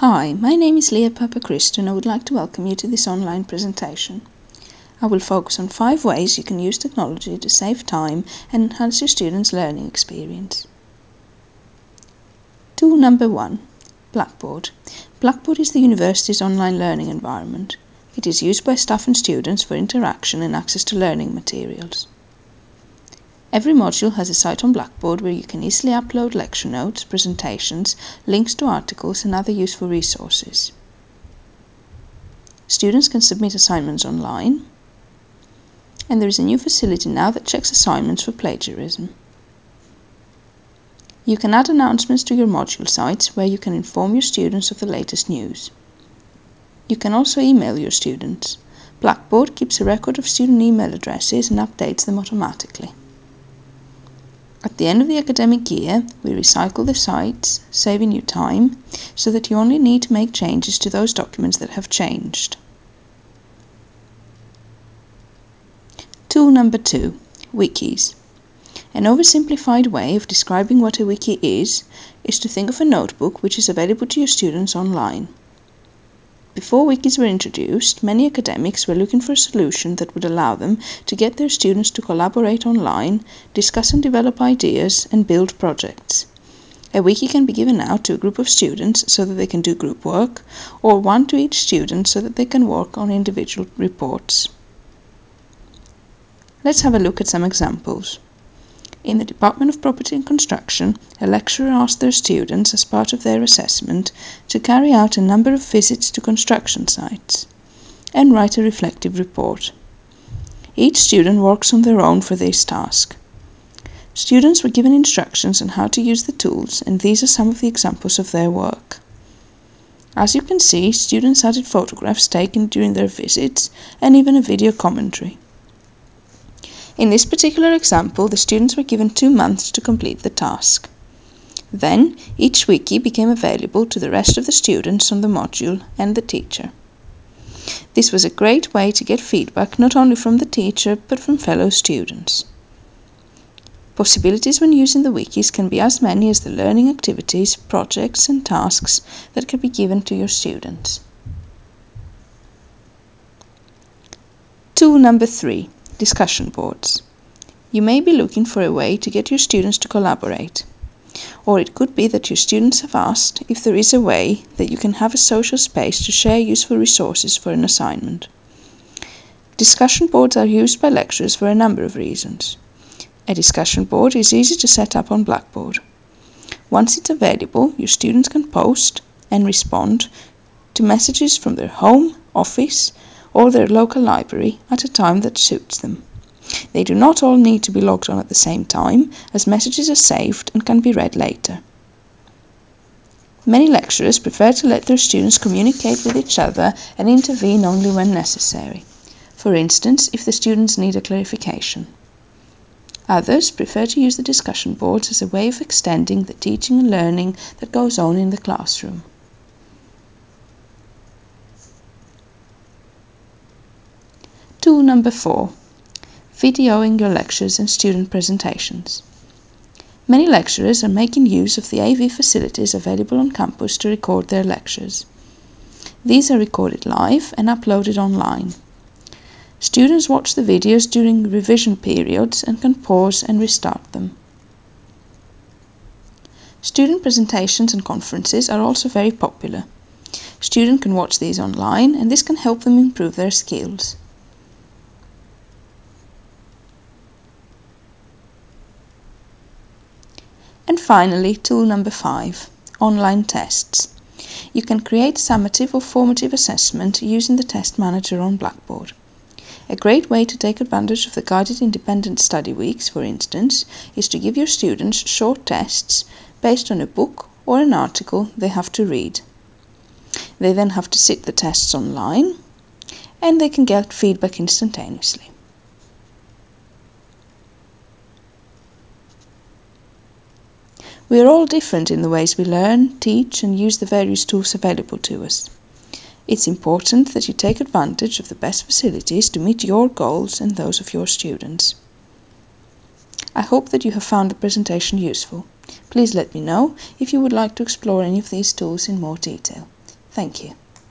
Hi, my name is Lia Papachristou and I would like to welcome you to this online presentation. I will focus on five ways you can use technology to save time and enhance your students' learning experience. Tool number one Blackboard. Blackboard is the university's online learning environment. It is used by staff and students for interaction and access to learning materials. Every module has a site on Blackboard where you can easily upload lecture notes, presentations, links to articles and other useful resources. Students can submit assignments online and there is a new facility now that checks assignments for plagiarism. You can add announcements to your module sites where you can inform your students of the latest news. You can also email your students. Blackboard keeps a record of student email addresses and updates them automatically. At the end of the academic year, we recycle the sites, saving you time, so that you only need to make changes to those documents that have changed. Tool number two, wikis. An oversimplified way of describing what a wiki is, is to think of a notebook which is available to your students online. Before wikis were introduced, many academics were looking for a solution that would allow them to get their students to collaborate online, discuss and develop ideas, and build projects. A wiki can be given out to a group of students so that they can do group work, or one to each student so that they can work on individual reports. Let's have a look at some examples. In the Department of Property and Construction, a lecturer asked their students, as part of their assessment, to carry out a number of visits to construction sites and write a reflective report. Each student works on their own for this task. Students were given instructions on how to use the tools, and these are some of the examples of their work. As you can see, students added photographs taken during their visits and even a video commentary. In this particular example, the students were given two months to complete the task. Then, each wiki became available to the rest of the students on the module and the teacher. This was a great way to get feedback not only from the teacher but from fellow students. Possibilities when using the wikis can be as many as the learning activities, projects, and tasks that can be given to your students. Tool number three discussion boards. You may be looking for a way to get your students to collaborate. Or it could be that your students have asked if there is a way that you can have a social space to share useful resources for an assignment. Discussion boards are used by lecturers for a number of reasons. A discussion board is easy to set up on Blackboard. Once it's available, your students can post and respond to messages from their home, office, or their local library at a time that suits them. They do not all need to be logged on at the same time, as messages are saved and can be read later. Many lecturers prefer to let their students communicate with each other and intervene only when necessary. For instance, if the students need a clarification. Others prefer to use the discussion boards as a way of extending the teaching and learning that goes on in the classroom. Tool number four videoing your lectures and student presentations. Many lecturers are making use of the AV facilities available on campus to record their lectures. These are recorded live and uploaded online. Students watch the videos during revision periods and can pause and restart them. Student presentations and conferences are also very popular. Students can watch these online and this can help them improve their skills. And finally, tool number five, online tests. You can create summative or formative assessment using the test manager on Blackboard. A great way to take advantage of the guided independent study weeks, for instance, is to give your students short tests based on a book or an article they have to read. They then have to sit the tests online and they can get feedback instantaneously. We are all different in the ways we learn, teach, and use the various tools available to us. It's important that you take advantage of the best facilities to meet your goals and those of your students. I hope that you have found the presentation useful. Please let me know if you would like to explore any of these tools in more detail. Thank you.